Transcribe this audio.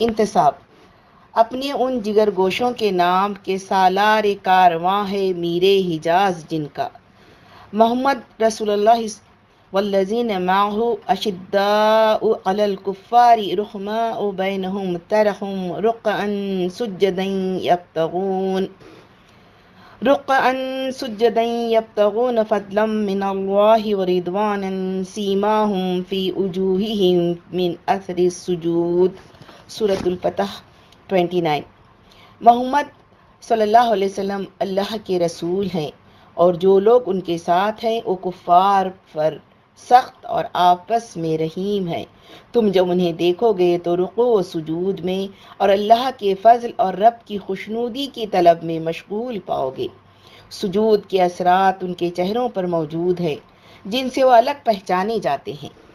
انتصاب۔ اپنے ان جگر گوشوں کے نام کے سالار کارواں ہے میرے حجاز جن کا۔ محمد رسول اللہ والذین معه اشداء علی الكفار رحماء بینہم ترہم رقعا سجدا یبتغون۔ رقعا سجدا یبتغون فضلا من اللہ ورضوانا سیماہم فی وجوہہم من اثر السجود۔ سورة الفتح 29 محمد صلی اللہ علیہ وسلم اللہ کے رسول ہیں اور جو لوگ ان کے ساتھ ہیں وہ کفار پر سخت اور آپس میں رحیم ہیں۔ تم جب انہیں دیکھو گے تو رقو و سجود میں اور اللہ کے فضل اور رب کی خوشنودی کی طلب میں مشغول پاؤ گے۔ سجود کے اثرات ان کے چہروں پر موجود ہیں، جن سے وہ الگ پہچانے جاتے ہیں۔